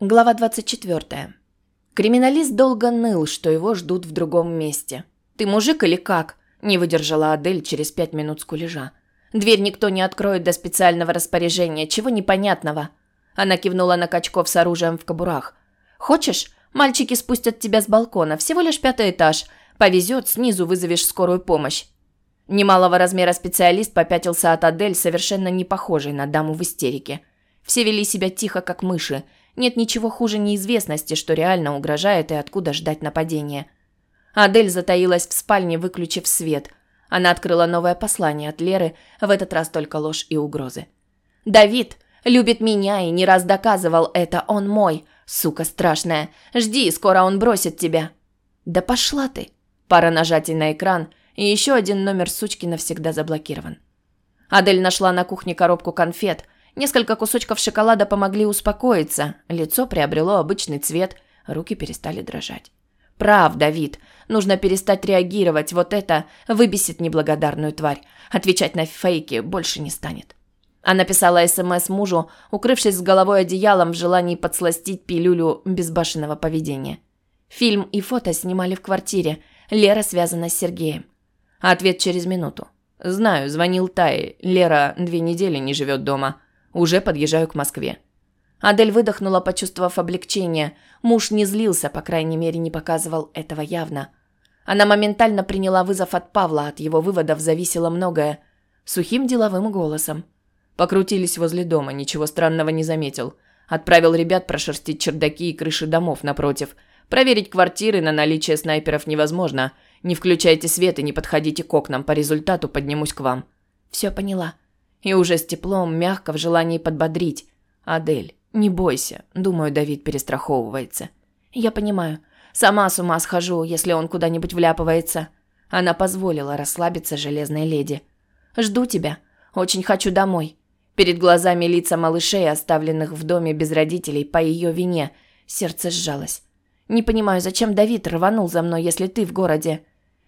Глава 24. Криминалист долго ныл, что его ждут в другом месте. «Ты мужик или как?» – не выдержала Адель через пять минут скулежа. «Дверь никто не откроет до специального распоряжения. Чего непонятного?» Она кивнула на качков с оружием в кобурах. «Хочешь? Мальчики спустят тебя с балкона. Всего лишь пятый этаж. Повезет, снизу вызовешь скорую помощь». Немалого размера специалист попятился от Адель, совершенно не похожей на даму в истерике. Все вели себя тихо, как мыши – нет ничего хуже неизвестности, что реально угрожает и откуда ждать нападения. Адель затаилась в спальне, выключив свет. Она открыла новое послание от Леры, в этот раз только ложь и угрозы. «Давид любит меня и не раз доказывал это, он мой, сука страшная. Жди, скоро он бросит тебя». «Да пошла ты!» Пара нажатий на экран, и еще один номер сучки навсегда заблокирован. Адель нашла на кухне коробку конфет – Несколько кусочков шоколада помогли успокоиться. Лицо приобрело обычный цвет, руки перестали дрожать. Прав, Давид. Нужно перестать реагировать. Вот это выбесит неблагодарную тварь. Отвечать на фейки больше не станет. Она написала СМС мужу, укрывшись с головой одеялом в желании подсластить пилюлю безбашенного поведения. Фильм и фото снимали в квартире. Лера связана с Сергеем. Ответ через минуту. Знаю, звонил Тае. Лера две недели не живет дома. Уже подъезжаю к Москве. Адель выдохнула, почувствовав облегчение. Муж не злился, по крайней мере, не показывал этого явно. Она моментально приняла вызов от Павла, от его выводов зависело многое. Сухим деловым голосом. Покрутились возле дома, ничего странного не заметил. Отправил ребят прошерстить чердаки и крыши домов напротив. Проверить квартиры на наличие снайперов невозможно. Не включайте свет и не подходите к окнам, по результату поднимусь к вам. Все поняла. И уже с теплом, мягко, в желании подбодрить. «Адель, не бойся. Думаю, Давид перестраховывается». «Я понимаю. Сама с ума схожу, если он куда-нибудь вляпывается». Она позволила расслабиться железной леди. «Жду тебя. Очень хочу домой». Перед глазами лица малышей, оставленных в доме без родителей по ее вине, сердце сжалось. «Не понимаю, зачем Давид рванул за мной, если ты в городе?»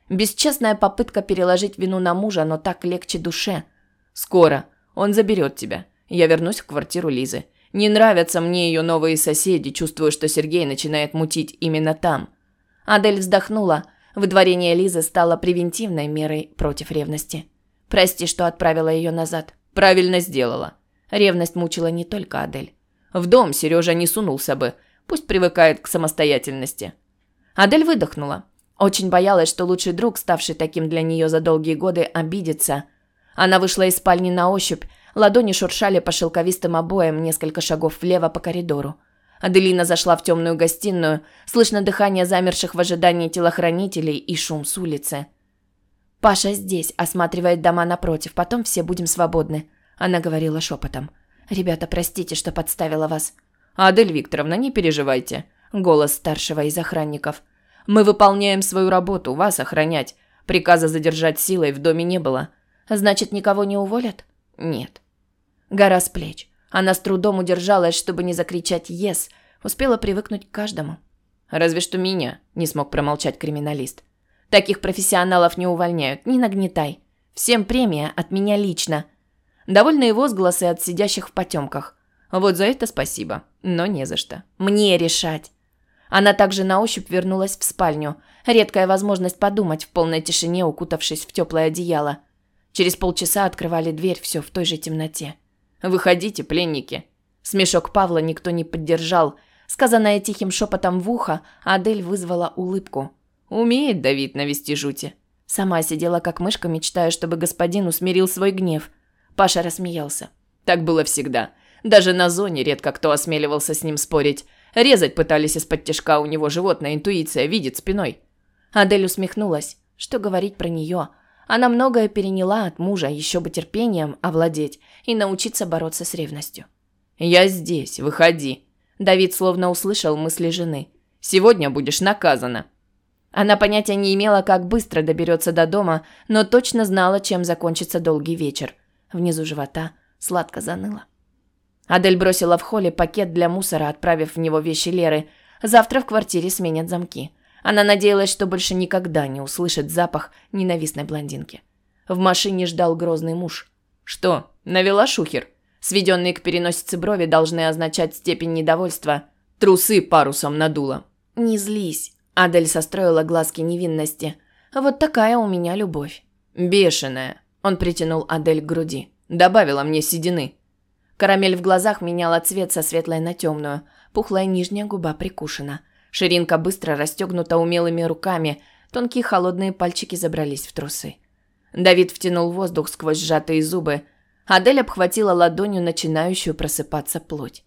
Бесчестная попытка переложить вину на мужа, но так легче душе – «Скоро. Он заберет тебя. Я вернусь в квартиру Лизы. Не нравятся мне ее новые соседи, чувствую, что Сергей начинает мутить именно там». Адель вздохнула. Выдворение Лизы стало превентивной мерой против ревности. «Прости, что отправила ее назад». «Правильно сделала». Ревность мучила не только Адель. В дом Сережа не сунулся бы. Пусть привыкает к самостоятельности. Адель выдохнула. Очень боялась, что лучший друг, ставший таким для нее за долгие годы, обидится – она вышла из спальни на ощупь, ладони шуршали по шелковистым обоям несколько шагов влево по коридору. Аделина зашла в темную гостиную, слышно дыхание замерших в ожидании телохранителей и шум с улицы. «Паша здесь, осматривает дома напротив, потом все будем свободны», – она говорила шепотом. «Ребята, простите, что подставила вас». «Адель Викторовна, не переживайте», – голос старшего из охранников. «Мы выполняем свою работу, вас охранять. Приказа задержать силой в доме не было. Значит, никого не уволят? Нет. Гора с плеч. Она с трудом удержалась, чтобы не закричать «Ес!», успела привыкнуть к каждому. «Разве что меня», – не смог промолчать криминалист. «Таких профессионалов не увольняют, не нагнетай. Всем премия от меня лично». Довольные возгласы от сидящих в потемках. Вот за это спасибо, но не за что. Мне решать. Она также на ощупь вернулась в спальню. Редкая возможность подумать в полной тишине, укутавшись в теплое одеяло. Через полчаса открывали дверь все в той же темноте. «Выходите, пленники!» Смешок Павла никто не поддержал. Сказанное тихим шепотом в ухо, Адель вызвала улыбку. «Умеет Давид навести жути». Сама сидела как мышка, мечтая, чтобы господин усмирил свой гнев. Паша рассмеялся. Так было всегда. Даже на зоне редко кто осмеливался с ним спорить. Резать пытались из-под тяжка, у него животная интуиция видит спиной. Адель усмехнулась. Что говорить про нее? Она многое переняла от мужа, еще бы терпением овладеть и научиться бороться с ревностью. «Я здесь, выходи». Давид словно услышал мысли жены. «Сегодня будешь наказана». Она понятия не имела, как быстро доберется до дома, но точно знала, чем закончится долгий вечер. Внизу живота сладко заныло. Адель бросила в холле пакет для мусора, отправив в него вещи Леры. Завтра в квартире сменят замки. Она надеялась, что больше никогда не услышит запах ненавистной блондинки. В машине ждал грозный муж. «Что, навела шухер?» Сведенные к переносице брови должны означать степень недовольства. Трусы парусом надуло. «Не злись», – Адель состроила глазки невинности. «Вот такая у меня любовь». «Бешеная», – он притянул Адель к груди. «Добавила мне седины». Карамель в глазах меняла цвет со светлой на темную. Пухлая нижняя губа прикушена. Ширинка быстро расстегнута умелыми руками. Тонкие холодные пальчики забрались в трусы. Давид втянул воздух сквозь сжатые зубы. Адель обхватила ладонью начинающую просыпаться плоть.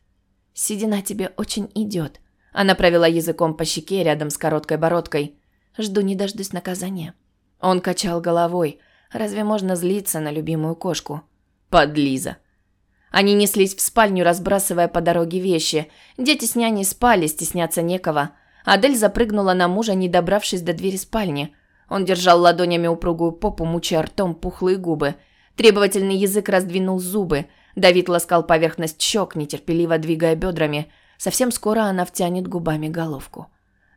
«Седина тебе очень идет». Она провела языком по щеке рядом с короткой бородкой. «Жду не дождусь наказания». Он качал головой. «Разве можно злиться на любимую кошку?» «Подлиза». Они неслись в спальню, разбрасывая по дороге вещи. Дети с няней спали, стесняться некого. Адель запрыгнула на мужа, не добравшись до двери спальни. Он держал ладонями упругую попу, мучая ртом пухлые губы. Требовательный язык раздвинул зубы. Давид ласкал поверхность щек, нетерпеливо двигая бедрами. Совсем скоро она втянет губами головку.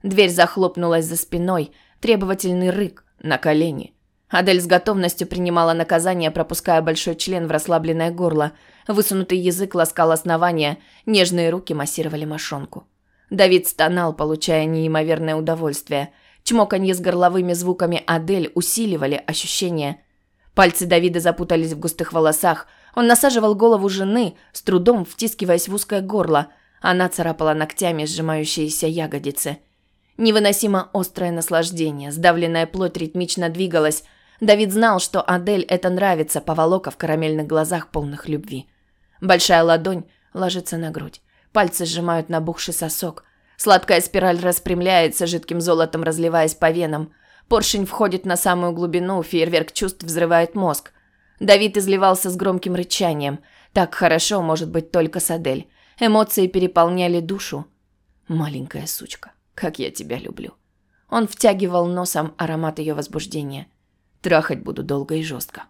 Дверь захлопнулась за спиной. Требовательный рык. На колени. Адель с готовностью принимала наказание, пропуская большой член в расслабленное горло. Высунутый язык ласкал основание, нежные руки массировали мошонку. Давид стонал, получая неимоверное удовольствие. Чмоканье с горловыми звуками Адель усиливали ощущение. Пальцы Давида запутались в густых волосах. Он насаживал голову жены, с трудом втискиваясь в узкое горло. Она царапала ногтями сжимающиеся ягодицы. Невыносимо острое наслаждение, сдавленная плоть ритмично двигалась. Давид знал, что Адель это нравится, поволока в карамельных глазах полных любви. Большая ладонь ложится на грудь. Пальцы сжимают набухший сосок. Сладкая спираль распрямляется, жидким золотом разливаясь по венам. Поршень входит на самую глубину, фейерверк чувств взрывает мозг. Давид изливался с громким рычанием. Так хорошо может быть только с Адель. Эмоции переполняли душу. «Маленькая сучка, как я тебя люблю». Он втягивал носом аромат ее возбуждения. Трахать буду долго и жестко.